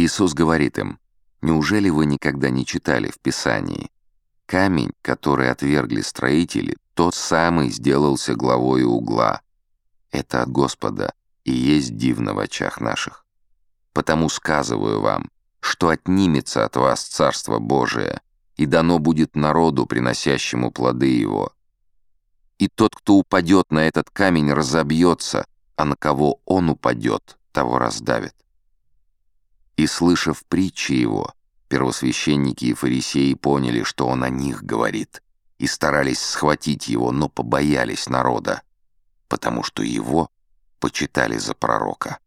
Иисус говорит им, «Неужели вы никогда не читали в Писании? Камень, который отвергли строители, тот самый сделался главой угла. Это от Господа и есть дивно в очах наших. Потому сказываю вам, что отнимется от вас Царство Божие, и дано будет народу, приносящему плоды его. И тот, кто упадет на этот камень, разобьется, а на кого он упадет, того раздавит. И, слышав притчи его, первосвященники и фарисеи поняли, что он о них говорит, и старались схватить его, но побоялись народа, потому что его почитали за пророка.